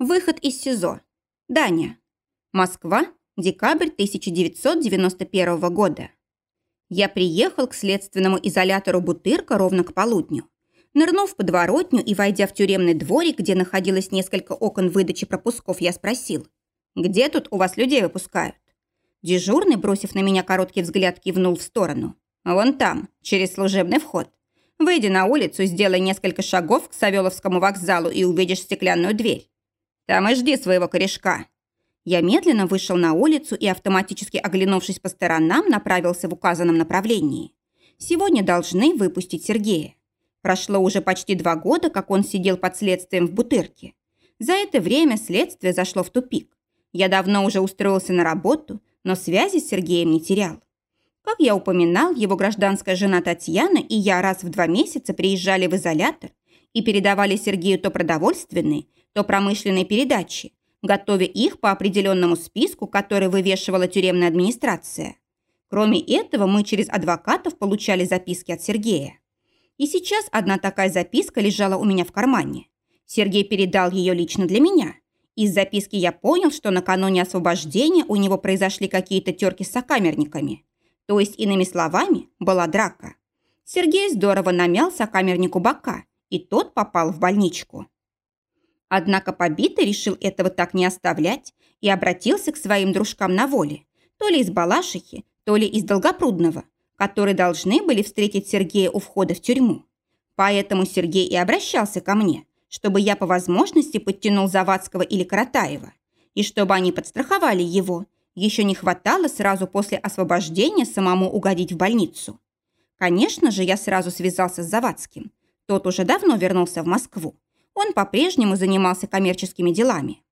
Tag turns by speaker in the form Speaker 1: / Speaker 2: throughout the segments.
Speaker 1: Выход из СИЗО. Даня. Москва. Декабрь 1991 года. Я приехал к следственному изолятору Бутырка ровно к полудню. Нырнув в подворотню и войдя в тюремный дворик, где находилось несколько окон выдачи пропусков, я спросил, «Где тут у вас людей выпускают?» Дежурный, бросив на меня короткий взгляд, кивнул в сторону. «Вон там, через служебный вход. Выйди на улицу, сделай несколько шагов к Савеловскому вокзалу и увидишь стеклянную дверь. Там и жди своего корешка». Я медленно вышел на улицу и, автоматически оглянувшись по сторонам, направился в указанном направлении. Сегодня должны выпустить Сергея. Прошло уже почти два года, как он сидел под следствием в Бутырке. За это время следствие зашло в тупик. Я давно уже устроился на работу, но связи с Сергеем не терял. Как я упоминал, его гражданская жена Татьяна и я раз в два месяца приезжали в изолятор и передавали Сергею то продовольственные, то промышленные передачи, готовя их по определенному списку, который вывешивала тюремная администрация. Кроме этого, мы через адвокатов получали записки от Сергея. И сейчас одна такая записка лежала у меня в кармане. Сергей передал ее лично для меня. Из записки я понял, что накануне освобождения у него произошли какие-то терки с сокамерниками. То есть, иными словами, была драка. Сергей здорово намял сокамернику бока, и тот попал в больничку. Однако побитый решил этого так не оставлять и обратился к своим дружкам на воле, то ли из Балашихи, то ли из Долгопрудного, которые должны были встретить Сергея у входа в тюрьму. Поэтому Сергей и обращался ко мне, чтобы я по возможности подтянул Завадского или Каратаева, и чтобы они подстраховали его. Еще не хватало сразу после освобождения самому угодить в больницу. Конечно же, я сразу связался с Завадским. Тот уже давно вернулся в Москву он по-прежнему занимался коммерческими делами.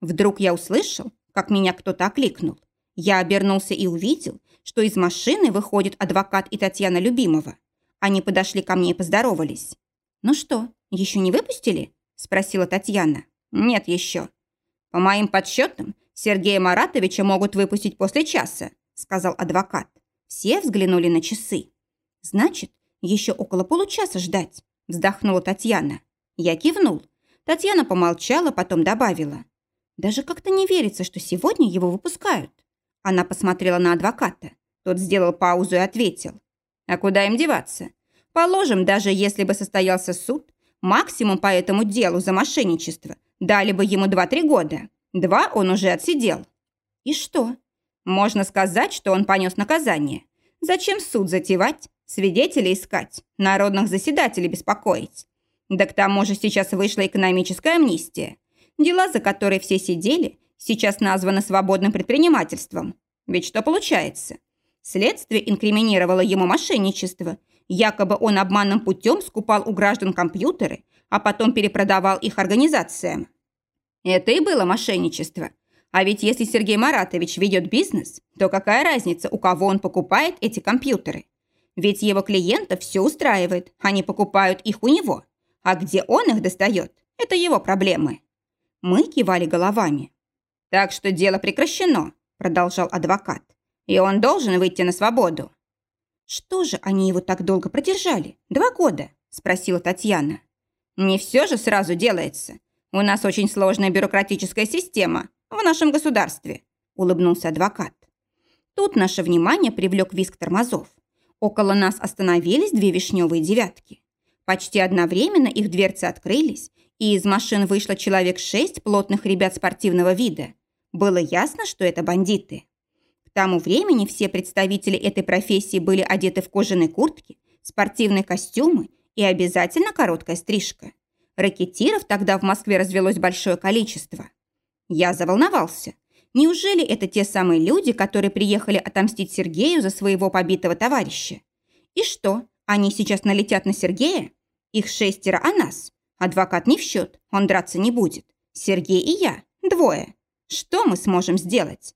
Speaker 1: Вдруг я услышал, как меня кто-то окликнул. Я обернулся и увидел, что из машины выходит адвокат и Татьяна Любимова. Они подошли ко мне и поздоровались. «Ну что, еще не выпустили?» – спросила Татьяна. «Нет еще». «По моим подсчетам, Сергея Маратовича могут выпустить после часа», – сказал адвокат. Все взглянули на часы. «Значит, еще около получаса ждать», – вздохнула Татьяна. Я кивнул. Татьяна помолчала, потом добавила. Даже как-то не верится, что сегодня его выпускают. Она посмотрела на адвоката. Тот сделал паузу и ответил. А куда им деваться? Положим, даже если бы состоялся суд, максимум по этому делу за мошенничество дали бы ему 2-3 года. Два он уже отсидел. И что? Можно сказать, что он понес наказание. Зачем суд затевать, свидетелей искать, народных заседателей беспокоить? Да к тому же сейчас вышла экономическая амнистия. Дела, за которые все сидели, сейчас названы свободным предпринимательством. Ведь что получается? Следствие инкриминировало ему мошенничество. Якобы он обманным путем скупал у граждан компьютеры, а потом перепродавал их организациям. Это и было мошенничество. А ведь если Сергей Маратович ведет бизнес, то какая разница, у кого он покупает эти компьютеры? Ведь его клиентов все устраивает, они покупают их у него. А где он их достает, это его проблемы. Мы кивали головами. Так что дело прекращено, продолжал адвокат. И он должен выйти на свободу. Что же они его так долго продержали? Два года? Спросила Татьяна. Не все же сразу делается. У нас очень сложная бюрократическая система в нашем государстве, улыбнулся адвокат. Тут наше внимание привлек визг тормозов. Около нас остановились две вишневые девятки. Почти одновременно их дверцы открылись, и из машин вышло человек шесть плотных ребят спортивного вида. Было ясно, что это бандиты. К тому времени все представители этой профессии были одеты в кожаные куртки, спортивные костюмы и обязательно короткая стрижка. Ракетиров тогда в Москве развелось большое количество. Я заволновался. Неужели это те самые люди, которые приехали отомстить Сергею за своего побитого товарища? И что, они сейчас налетят на Сергея? Их шестеро, а нас? Адвокат не в счет, он драться не будет. Сергей и я, двое. Что мы сможем сделать?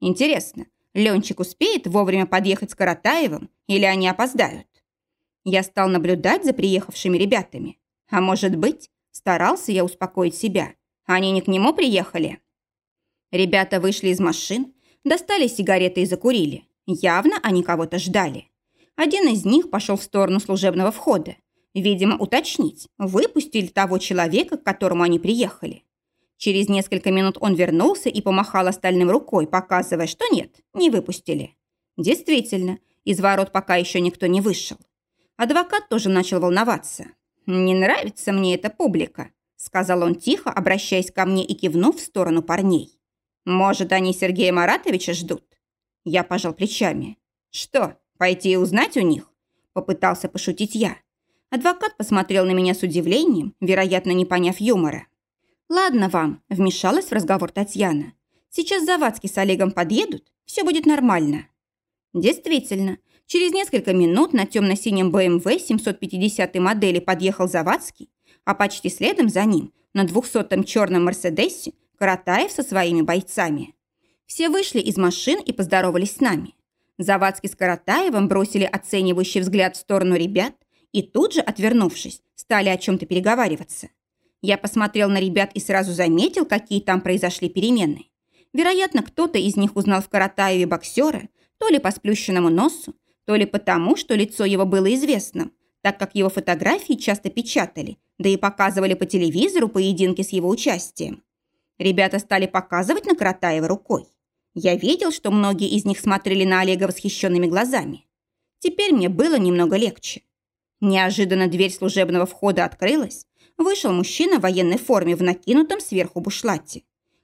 Speaker 1: Интересно, Ленчик успеет вовремя подъехать с Каратаевым или они опоздают? Я стал наблюдать за приехавшими ребятами. А может быть, старался я успокоить себя. Они не к нему приехали? Ребята вышли из машин, достали сигареты и закурили. Явно они кого-то ждали. Один из них пошел в сторону служебного входа. Видимо, уточнить, выпустили того человека, к которому они приехали. Через несколько минут он вернулся и помахал остальным рукой, показывая, что нет, не выпустили. Действительно, из ворот пока еще никто не вышел. Адвокат тоже начал волноваться. «Не нравится мне эта публика», – сказал он тихо, обращаясь ко мне и кивнув в сторону парней. «Может, они Сергея Маратовича ждут?» Я пожал плечами. «Что, пойти и узнать у них?» – попытался пошутить я. Адвокат посмотрел на меня с удивлением, вероятно, не поняв юмора. «Ладно вам», – вмешалась в разговор Татьяна. «Сейчас Завадский с Олегом подъедут, все будет нормально». Действительно, через несколько минут на темно-синем BMW 750 модели подъехал Завадский, а почти следом за ним на 200-м черном Мерседесе Каратаев со своими бойцами. Все вышли из машин и поздоровались с нами. Завадский с Каратаевым бросили оценивающий взгляд в сторону ребят и тут же, отвернувшись, стали о чем-то переговариваться. Я посмотрел на ребят и сразу заметил, какие там произошли перемены. Вероятно, кто-то из них узнал в Каратаеве боксера, то ли по сплющенному носу, то ли потому, что лицо его было известным, так как его фотографии часто печатали, да и показывали по телевизору поединки с его участием. Ребята стали показывать на Каратаева рукой. Я видел, что многие из них смотрели на Олега восхищенными глазами. Теперь мне было немного легче. Неожиданно дверь служебного входа открылась, вышел мужчина в военной форме в накинутом сверху бушлате.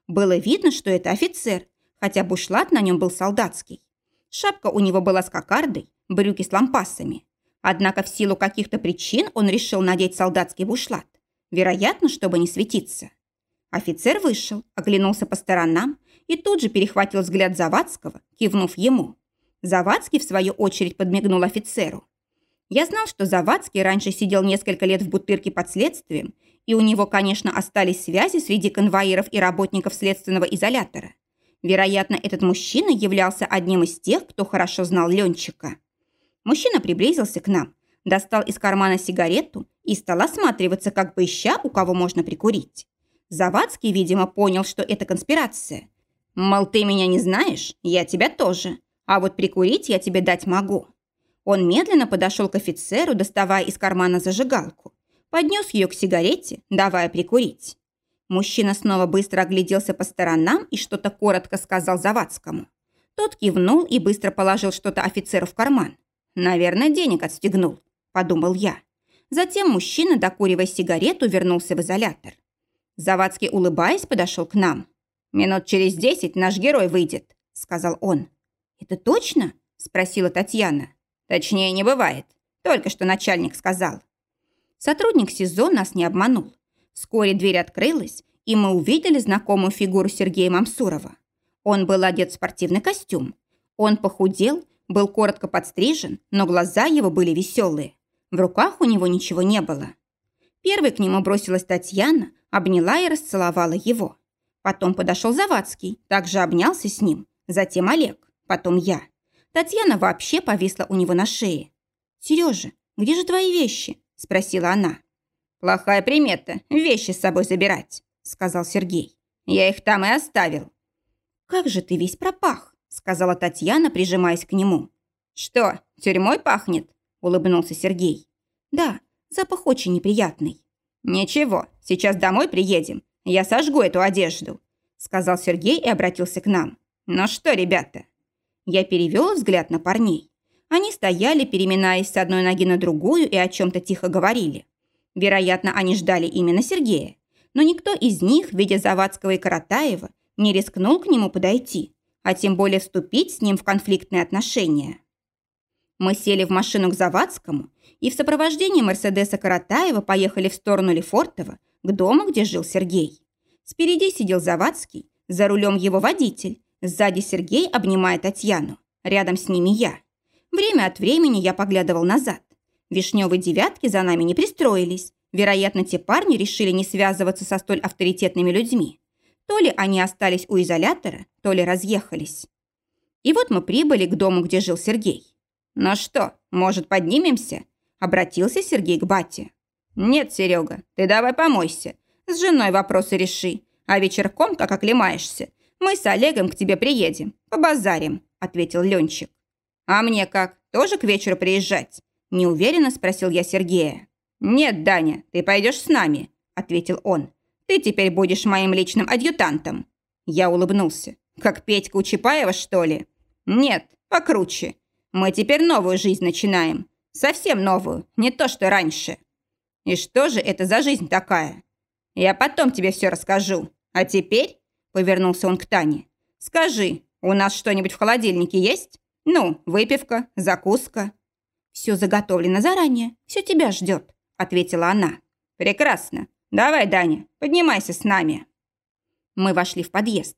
Speaker 1: Было видно, что это офицер, хотя бушлат на нем был солдатский. Шапка у него была с кокардой, брюки с лампасами. Однако в силу каких-то причин он решил надеть солдатский бушлат. Вероятно, чтобы не светиться. Офицер вышел, оглянулся по сторонам и тут же перехватил взгляд Завадского, кивнув ему. Завадский, в свою очередь, подмигнул офицеру. Я знал, что Завадский раньше сидел несколько лет в Бутырке под следствием, и у него, конечно, остались связи среди конвоиров и работников следственного изолятора. Вероятно, этот мужчина являлся одним из тех, кто хорошо знал Ленчика. Мужчина приблизился к нам, достал из кармана сигарету и стал осматриваться, как бы ища, у кого можно прикурить. Завадский, видимо, понял, что это конспирация. Мол, ты меня не знаешь, я тебя тоже, а вот прикурить я тебе дать могу. Он медленно подошел к офицеру, доставая из кармана зажигалку. Поднес ее к сигарете, давая прикурить. Мужчина снова быстро огляделся по сторонам и что-то коротко сказал Завадскому. Тот кивнул и быстро положил что-то офицеру в карман. «Наверное, денег отстегнул», – подумал я. Затем мужчина, докуривая сигарету, вернулся в изолятор. Завадский, улыбаясь, подошел к нам. «Минут через десять наш герой выйдет», – сказал он. «Это точно?» – спросила Татьяна. Точнее, не бывает. Только что начальник сказал. Сотрудник СИЗО нас не обманул. Вскоре дверь открылась, и мы увидели знакомую фигуру Сергея Мамсурова. Он был одет в спортивный костюм. Он похудел, был коротко подстрижен, но глаза его были веселые. В руках у него ничего не было. Первой к нему бросилась Татьяна, обняла и расцеловала его. Потом подошел Завадский, также обнялся с ним. Затем Олег, потом я. Татьяна вообще повисла у него на шее. «Сережа, где же твои вещи?» – спросила она. «Плохая примета – вещи с собой забирать», – сказал Сергей. «Я их там и оставил». «Как же ты весь пропах», – сказала Татьяна, прижимаясь к нему. «Что, тюрьмой пахнет?» – улыбнулся Сергей. «Да, запах очень неприятный». «Ничего, сейчас домой приедем. Я сожгу эту одежду», – сказал Сергей и обратился к нам. «Ну что, ребята, я перевел взгляд на парней. Они стояли, переминаясь с одной ноги на другую и о чем-то тихо говорили. Вероятно, они ждали именно Сергея. Но никто из них, видя Завадского и Каратаева, не рискнул к нему подойти, а тем более вступить с ним в конфликтные отношения. Мы сели в машину к Завадскому и в сопровождении Мерседеса Каратаева поехали в сторону Лефортово, к дому, где жил Сергей. Спереди сидел Завадский, за рулем его водитель, Сзади Сергей, обнимая Татьяну. Рядом с ними я. Время от времени я поглядывал назад. Вишневые девятки за нами не пристроились. Вероятно, те парни решили не связываться со столь авторитетными людьми. То ли они остались у изолятора, то ли разъехались. И вот мы прибыли к дому, где жил Сергей. «Ну что, может, поднимемся?» Обратился Сергей к бате. «Нет, Серега, ты давай помойся. С женой вопросы реши. А вечерком, как оклемаешься, мы с Олегом к тебе приедем, побазарим», – ответил Ленчик. «А мне как, тоже к вечеру приезжать?» – неуверенно спросил я Сергея. «Нет, Даня, ты пойдешь с нами», – ответил он. Ты теперь будешь моим личным адъютантом». Я улыбнулся. «Как Петька у Чапаева, что ли?» «Нет, покруче. Мы теперь новую жизнь начинаем. Совсем новую, не то, что раньше». «И что же это за жизнь такая?» «Я потом тебе все расскажу. А теперь...» Повернулся он к Тане. «Скажи, у нас что-нибудь в холодильнике есть? Ну, выпивка, закуска». «Все заготовлено заранее, все тебя ждет», — ответила она. «Прекрасно. Давай, Даня, поднимайся с нами». Мы вошли в подъезд.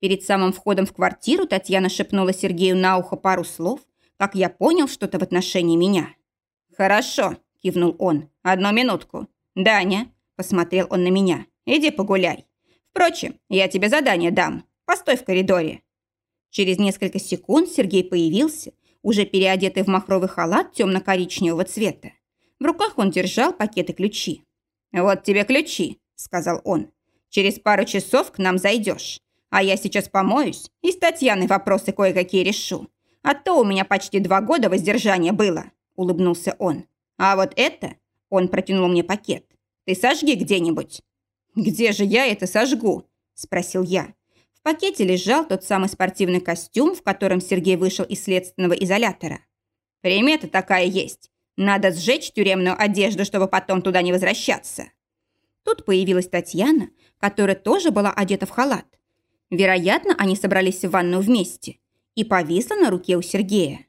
Speaker 1: Перед самым входом в квартиру Татьяна шепнула Сергею на ухо пару слов, как я понял что-то в отношении меня. «Хорошо», – кивнул он. «Одну минутку. Даня», – посмотрел он на меня, – «иди погуляй. Впрочем, я тебе задание дам. Постой в коридоре». Через несколько секунд Сергей появился, уже переодетый в махровый халат темно-коричневого цвета. В руках он держал пакеты ключи. «Вот тебе ключи», – сказал он. «Через пару часов к нам зайдешь. А я сейчас помоюсь и с Татьяной вопросы кое-какие решу. А то у меня почти два года воздержания было», – улыбнулся он. «А вот это...» – он протянул мне пакет. «Ты сожги где-нибудь». «Где же я это сожгу?» – спросил я. В пакете лежал тот самый спортивный костюм, в котором Сергей вышел из следственного изолятора. «Примета такая есть. Надо сжечь тюремную одежду, чтобы потом туда не возвращаться». Тут появилась Татьяна, которая тоже была одета в халат. Вероятно, они собрались в ванную вместе. И повисла на руке у Сергея.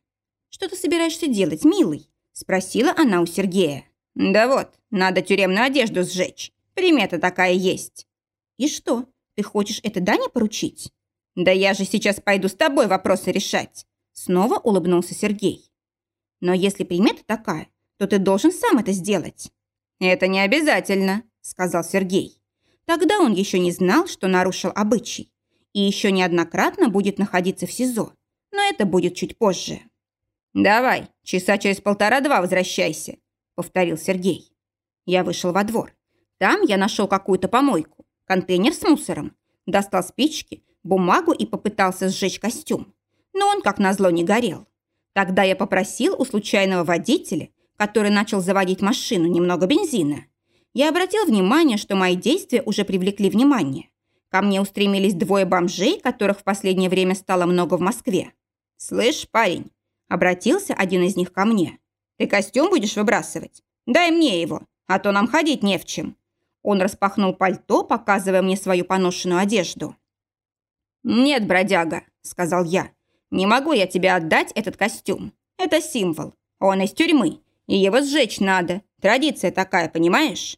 Speaker 1: «Что ты собираешься делать, милый?» – спросила она у Сергея. «Да вот, надо тюремную одежду сжечь. Примета такая есть». «И что, ты хочешь это Дане поручить?» «Да я же сейчас пойду с тобой вопросы решать». Снова улыбнулся Сергей. «Но если примета такая, то ты должен сам это сделать». «Это не обязательно», – сказал Сергей. Тогда он еще не знал, что нарушил обычай. И еще неоднократно будет находиться в СИЗО. Но это будет чуть позже. «Давай, часа через полтора-два возвращайся», – повторил Сергей. Я вышел во двор. Там я нашел какую-то помойку, контейнер с мусором, достал спички, бумагу и попытался сжечь костюм. Но он, как назло, не горел. Тогда я попросил у случайного водителя, который начал заводить машину, немного бензина. Я обратил внимание, что мои действия уже привлекли внимание. Ко мне устремились двое бомжей, которых в последнее время стало много в Москве. «Слышь, парень», — обратился один из них ко мне, «ты костюм будешь выбрасывать? Дай мне его, а то нам ходить не в чем». Он распахнул пальто, показывая мне свою поношенную одежду. «Нет, бродяга», — сказал я, — «не могу я тебе отдать этот костюм. Это символ. Он из тюрьмы, и его сжечь надо. Традиция такая, понимаешь?»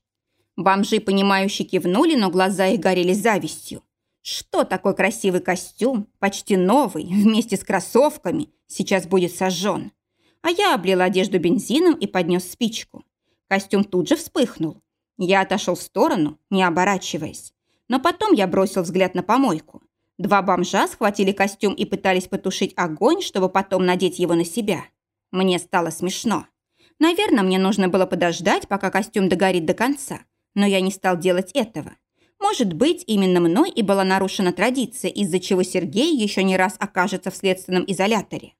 Speaker 1: Бомжи, понимающие, кивнули, но глаза их горели завистью. Что такой красивый костюм, почти новый, вместе с кроссовками, сейчас будет сожжен? А я облил одежду бензином и поднес спичку. Костюм тут же вспыхнул. Я отошел в сторону, не оборачиваясь. Но потом я бросил взгляд на помойку. Два бомжа схватили костюм и пытались потушить огонь, чтобы потом надеть его на себя. Мне стало смешно. Наверное, мне нужно было подождать, пока костюм догорит до конца. Но я не стал делать этого. Может быть, именно мной и была нарушена традиция, из-за чего Сергей еще не раз окажется в следственном изоляторе.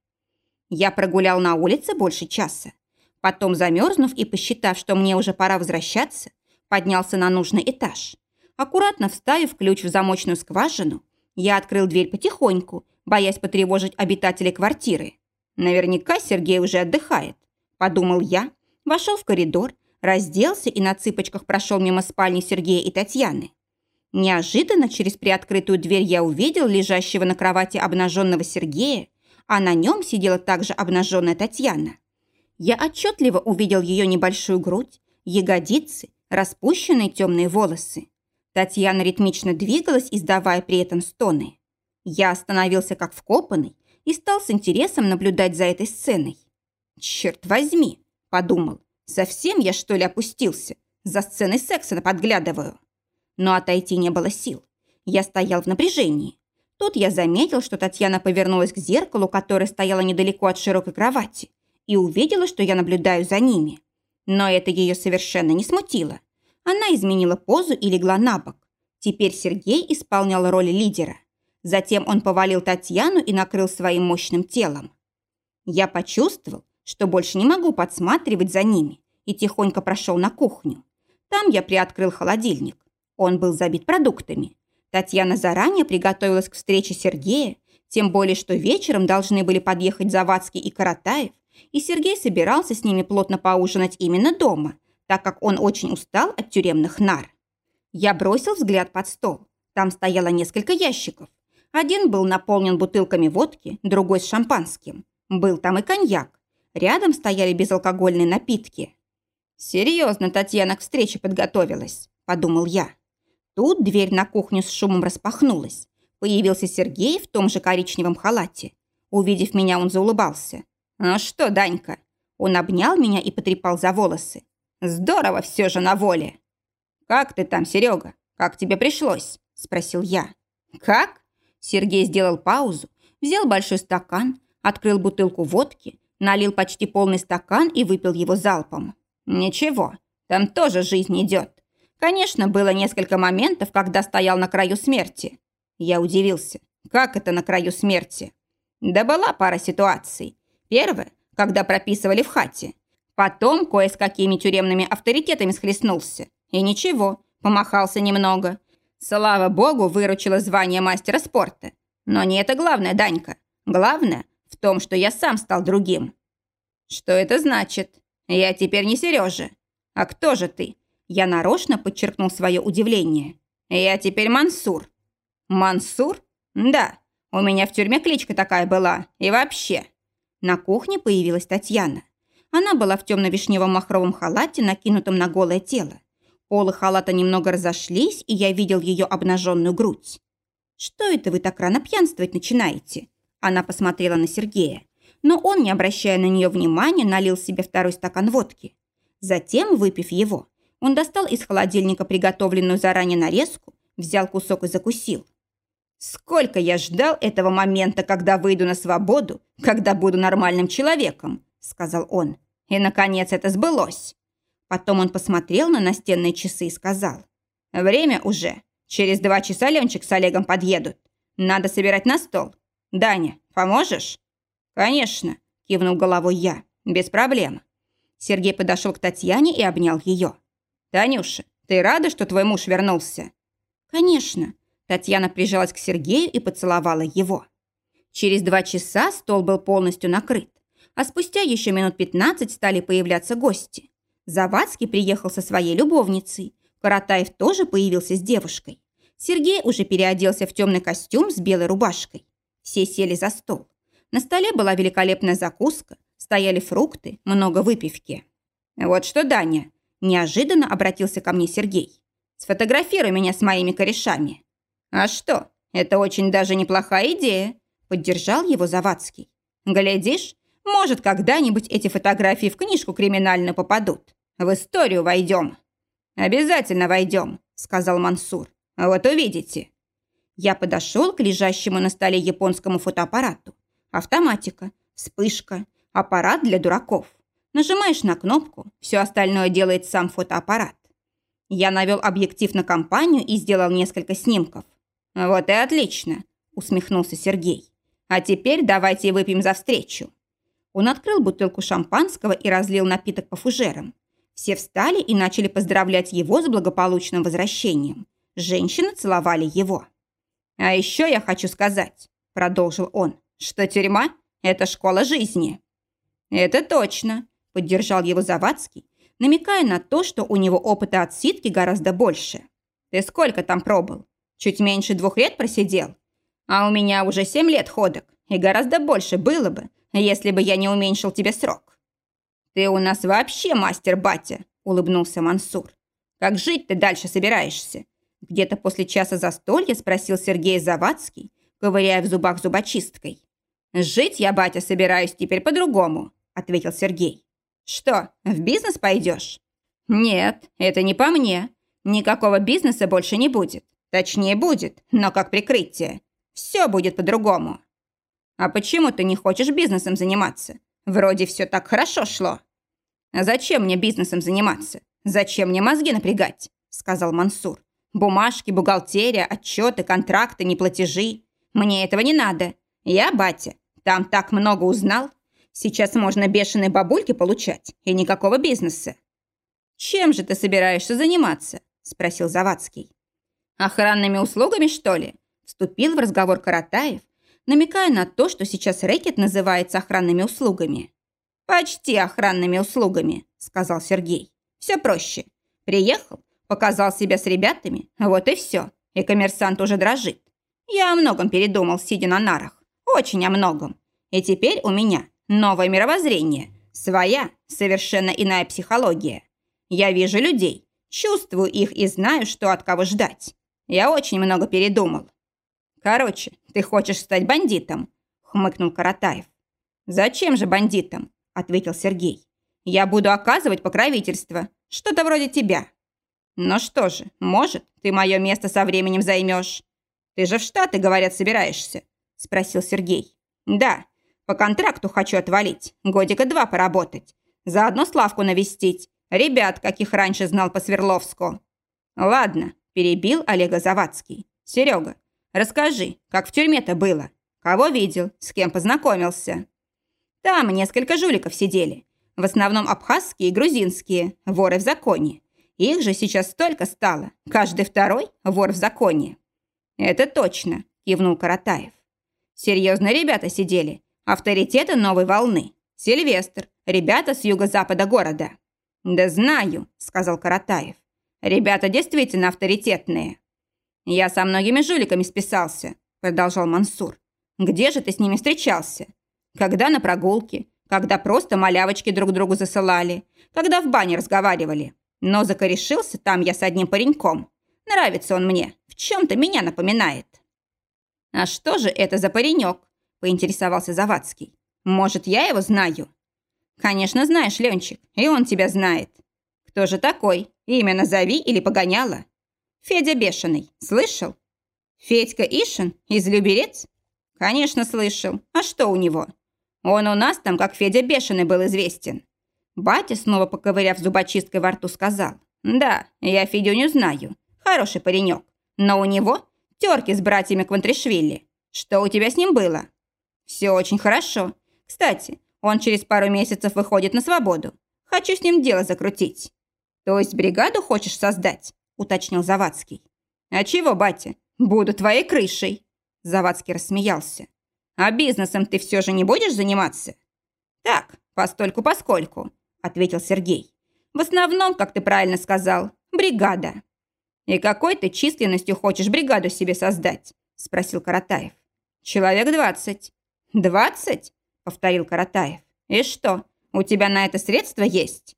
Speaker 1: Я прогулял на улице больше часа. Потом, замерзнув и посчитав, что мне уже пора возвращаться, поднялся на нужный этаж. Аккуратно вставив ключ в замочную скважину, я открыл дверь потихоньку, боясь потревожить обитателей квартиры. Наверняка Сергей уже отдыхает. Подумал я, вошел в коридор, разделся и на цыпочках прошел мимо спальни Сергея и Татьяны. Неожиданно через приоткрытую дверь я увидел лежащего на кровати обнаженного Сергея, а на нем сидела также обнаженная Татьяна. Я отчетливо увидел ее небольшую грудь, ягодицы распущенные темные волосы. Татьяна ритмично двигалась, издавая при этом стоны. Я остановился как вкопанный и стал с интересом наблюдать за этой сценой. «Черт возьми!» – подумал. «Совсем я, что ли, опустился? За сценой секса подглядываю». Но отойти не было сил. Я стоял в напряжении. Тут я заметил, что Татьяна повернулась к зеркалу, которое стояло недалеко от широкой кровати, и увидела, что я наблюдаю за ними. Но это ее совершенно не смутило. Она изменила позу и легла на бок. Теперь Сергей исполнял роль лидера. Затем он повалил Татьяну и накрыл своим мощным телом. Я почувствовал, что больше не могу подсматривать за ними, и тихонько прошел на кухню. Там я приоткрыл холодильник. Он был забит продуктами. Татьяна заранее приготовилась к встрече Сергея, тем более, что вечером должны были подъехать Завадский и Каратаев, и Сергей собирался с ними плотно поужинать именно дома, так как он очень устал от тюремных нар. Я бросил взгляд под стол. Там стояло несколько ящиков. Один был наполнен бутылками водки, другой с шампанским. Был там и коньяк. Рядом стояли безалкогольные напитки. «Серьезно Татьяна к встрече подготовилась», – подумал я. Тут дверь на кухню с шумом распахнулась. Появился Сергей в том же коричневом халате. Увидев меня, он заулыбался. «Ну что, Данька?» Он обнял меня и потрепал за волосы. «Здорово все же на воле!» «Как ты там, Серега? Как тебе пришлось?» – спросил я. «Как?» Сергей сделал паузу, взял большой стакан, открыл бутылку водки, налил почти полный стакан и выпил его залпом. «Ничего, там тоже жизнь идет. Конечно, было несколько моментов, когда стоял на краю смерти. Я удивился. Как это на краю смерти? Да была пара ситуаций. Первая, когда прописывали в хате. Потом кое с какими тюремными авторитетами схлестнулся. И ничего, помахался немного. Слава богу, выручила звание мастера спорта. Но не это главное, Данька. Главное в том, что я сам стал другим. Что это значит? Я теперь не Сережа. А кто же ты? Я нарочно подчеркнул свое удивление. Я теперь Мансур. Мансур? Да, у меня в тюрьме кличка такая была. И вообще. На кухне появилась Татьяна. Она была в темно-вишневом махровом халате, накинутом на голое тело. Полы халата немного разошлись, и я видел ее обнаженную грудь. «Что это вы так рано пьянствовать начинаете?» Она посмотрела на Сергея. Но он, не обращая на нее внимания, налил себе второй стакан водки. Затем, выпив его, он достал из холодильника приготовленную заранее нарезку, взял кусок и закусил. «Сколько я ждал этого момента, когда выйду на свободу, когда буду нормальным человеком!» сказал он. И, наконец, это сбылось. Потом он посмотрел на настенные часы и сказал. «Время уже. Через два часа Ленчик с Олегом подъедут. Надо собирать на стол. Даня, поможешь?» «Конечно», – кивнул головой я. «Без проблем». Сергей подошел к Татьяне и обнял ее. «Танюша, ты рада, что твой муж вернулся?» «Конечно». Татьяна прижалась к Сергею и поцеловала его. Через два часа стол был полностью накрыт а спустя еще минут 15 стали появляться гости. Завадский приехал со своей любовницей. Каратаев тоже появился с девушкой. Сергей уже переоделся в темный костюм с белой рубашкой. Все сели за стол. На столе была великолепная закуска, стояли фрукты, много выпивки. «Вот что, Даня!» – неожиданно обратился ко мне Сергей. «Сфотографируй меня с моими корешами». «А что? Это очень даже неплохая идея», – поддержал его Завадский. «Глядишь, может, когда-нибудь эти фотографии в книжку криминальную попадут. В историю войдем». «Обязательно войдем», — сказал Мансур. «Вот увидите». Я подошел к лежащему на столе японскому фотоаппарату. Автоматика, вспышка, аппарат для дураков. Нажимаешь на кнопку, все остальное делает сам фотоаппарат. Я навел объектив на компанию и сделал несколько снимков. «Вот и отлично», — усмехнулся Сергей. «А теперь давайте выпьем за встречу». Он открыл бутылку шампанского и разлил напиток по фужерам. Все встали и начали поздравлять его с благополучным возвращением. Женщины целовали его. «А еще я хочу сказать», – продолжил он, – «что тюрьма – это школа жизни». «Это точно», – поддержал его Завадский, намекая на то, что у него опыта отсидки гораздо больше. «Ты сколько там пробыл? Чуть меньше двух лет просидел? А у меня уже семь лет ходок, и гораздо больше было бы, если бы я не уменьшил тебе срок». «Ты у нас вообще мастер-батя», – улыбнулся Мансур. «Как жить ты дальше собираешься?» Где-то после часа застолья спросил Сергей Завадский, ковыряя в зубах зубочисткой. «Жить я, батя, собираюсь теперь по-другому», – ответил Сергей. «Что, в бизнес пойдешь?» «Нет, это не по мне. Никакого бизнеса больше не будет. Точнее, будет, но как прикрытие. Все будет по-другому». «А почему ты не хочешь бизнесом заниматься? Вроде все так хорошо шло». «А зачем мне бизнесом заниматься? Зачем мне мозги напрягать?» – сказал Мансур. «Бумажки, бухгалтерия, отчеты, контракты, неплатежи. Мне этого не надо. Я, батя, там так много узнал. Сейчас можно бешеные бабульки получать и никакого бизнеса». «Чем же ты собираешься заниматься?» – спросил Завадский. «Охранными услугами, что ли?» Вступил в разговор Каратаев, намекая на то, что сейчас рэкет называется охранными услугами. «Почти охранными услугами», – сказал Сергей. «Все проще. Приехал, показал себя с ребятами, вот и все. И коммерсант уже дрожит. Я о многом передумал, сидя на нарах. Очень о многом. И теперь у меня новое мировоззрение. Своя, совершенно иная психология. Я вижу людей, чувствую их и знаю, что от кого ждать. Я очень много передумал. Короче, ты хочешь стать бандитом? Хмыкнул Каратаев. Зачем же бандитом? Ответил Сергей. Я буду оказывать покровительство. Что-то вроде тебя. Ну что же, может, ты мое место со временем займешь. Ты же в Штаты, говорят, собираешься? Спросил Сергей. Да, по контракту хочу отвалить. Годика два поработать. Заодно Славку навестить. Ребят, каких раньше знал по Свердловску. Ладно, перебил Олега Завадский. Серега, Расскажи, как в тюрьме-то было? Кого видел? С кем познакомился?» «Там несколько жуликов сидели. В основном абхазские и грузинские, воры в законе. Их же сейчас столько стало. Каждый второй – вор в законе». «Это точно», – кивнул Каратаев. «Серьезные ребята сидели. Авторитеты новой волны. Сильвестр. Ребята с юго-запада города». «Да знаю», – сказал Каратаев. «Ребята действительно авторитетные». «Я со многими жуликами списался», – продолжал Мансур. «Где же ты с ними встречался? Когда на прогулке, когда просто малявочки друг другу засылали, когда в бане разговаривали. Но закорешился там я с одним пареньком. Нравится он мне, в чем-то меня напоминает». «А что же это за паренек?» – поинтересовался Завадский. «Может, я его знаю?» «Конечно, знаешь, Ленчик, и он тебя знает. Кто же такой? Имя назови или погоняло?» Федя Бешеный. Слышал? Федька Ишин из Люберец? Конечно, слышал. А что у него? Он у нас там, как Федя Бешеный, был известен. Батя, снова поковыряв зубочисткой во рту, сказал. Да, я Федю не знаю. Хороший паренек. Но у него терки с братьями Квантришвили. Что у тебя с ним было? Все очень хорошо. Кстати, он через пару месяцев выходит на свободу. Хочу с ним дело закрутить. То есть бригаду хочешь создать? уточнил Завадский. «А чего, батя? Буду твоей крышей!» Завадский рассмеялся. «А бизнесом ты все же не будешь заниматься?» «Так, постольку-поскольку», — ответил Сергей. «В основном, как ты правильно сказал, бригада». «И какой ты численностью хочешь бригаду себе создать?» — спросил Каратаев. «Человек двадцать». «Двадцать?» — повторил Каратаев. «И что, у тебя на это средства есть?»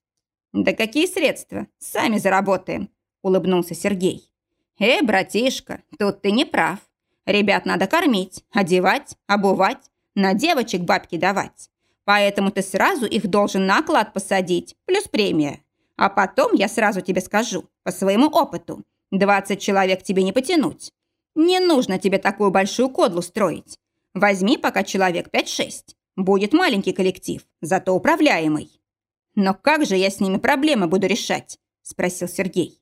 Speaker 1: «Да какие средства? Сами заработаем. – улыбнулся Сергей. «Э, братишка, тут ты не прав. Ребят надо кормить, одевать, обувать, на девочек бабки давать. Поэтому ты сразу их должен на оклад посадить, плюс премия. А потом я сразу тебе скажу, по своему опыту, 20 человек тебе не потянуть. Не нужно тебе такую большую кодлу строить. Возьми пока человек 5-6. Будет маленький коллектив, зато управляемый». «Но как же я с ними проблемы буду решать?» – спросил Сергей.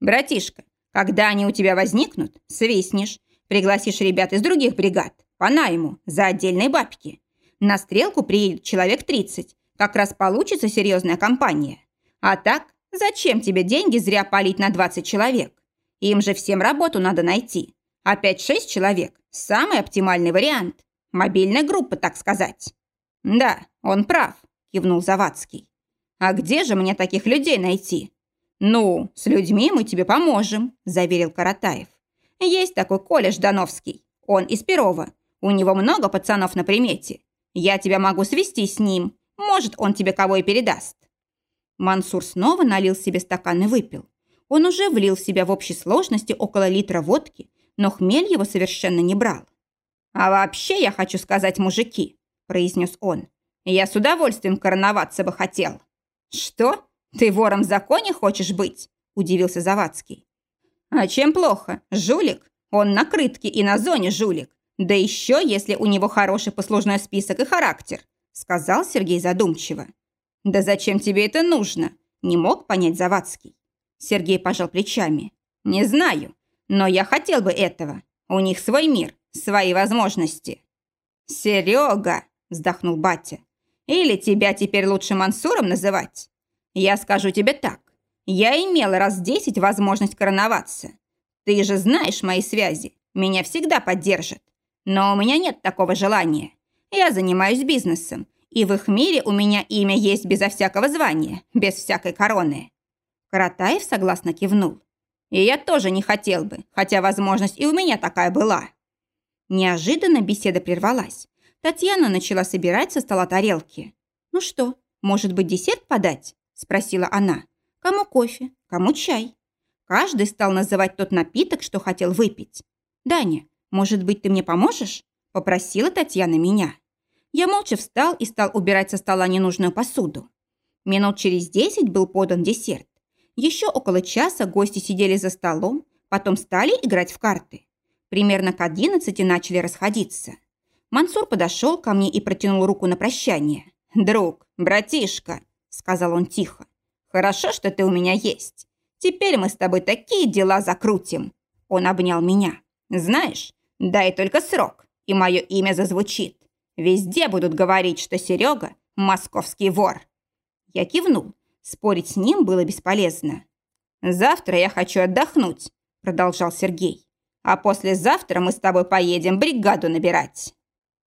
Speaker 1: «Братишка, когда они у тебя возникнут, свистнешь, пригласишь ребят из других бригад, по найму, за отдельные бабки. На стрелку приедет человек 30, как раз получится серьезная компания. А так, зачем тебе деньги зря палить на 20 человек? Им же всем работу надо найти. А 5-6 человек – самый оптимальный вариант. Мобильная группа, так сказать». «Да, он прав», – кивнул Завадский. «А где же мне таких людей найти?» «Ну, с людьми мы тебе поможем», – заверил Каратаев. «Есть такой Коля Ждановский. Он из Перова. У него много пацанов на примете. Я тебя могу свести с ним. Может, он тебе кого и передаст». Мансур снова налил себе стакан и выпил. Он уже влил в себя в общей сложности около литра водки, но хмель его совершенно не брал. «А вообще я хочу сказать, мужики», – произнес он, – «я с удовольствием короноваться бы хотел». «Что?» «Ты вором в законе хочешь быть?» – удивился Завадский. «А чем плохо? Жулик? Он на крытке и на зоне жулик. Да еще, если у него хороший послужной список и характер», – сказал Сергей задумчиво. «Да зачем тебе это нужно?» – не мог понять Завадский. Сергей пожал плечами. «Не знаю, но я хотел бы этого. У них свой мир, свои возможности». «Серега!» – вздохнул батя. «Или тебя теперь лучше Мансуром называть?» Я скажу тебе так. Я имела раз десять возможность короноваться. Ты же знаешь мои связи. Меня всегда поддержат. Но у меня нет такого желания. Я занимаюсь бизнесом, и в их мире у меня имя есть безо всякого звания, без всякой короны». Каратаев согласно кивнул. «И я тоже не хотел бы, хотя возможность и у меня такая была». Неожиданно беседа прервалась. Татьяна начала собирать со стола тарелки. «Ну что, может быть, десерт подать?» – спросила она. «Кому кофе, кому чай?» Каждый стал называть тот напиток, что хотел выпить. «Даня, может быть, ты мне поможешь?» – попросила Татьяна меня. Я молча встал и стал убирать со стола ненужную посуду. Минут через десять был подан десерт. Еще около часа гости сидели за столом, потом стали играть в карты. Примерно к одиннадцати начали расходиться. Мансур подошел ко мне и протянул руку на прощание. «Друг, братишка», — сказал он тихо, — «хорошо, что ты у меня есть. Теперь мы с тобой такие дела закрутим». Он обнял меня. «Знаешь, дай только срок, и мое имя зазвучит. Везде будут говорить, что Серега – московский вор. Я кивнул. Спорить с ним было бесполезно. «Завтра я хочу отдохнуть», – продолжал Сергей. «А послезавтра мы с тобой поедем бригаду набирать».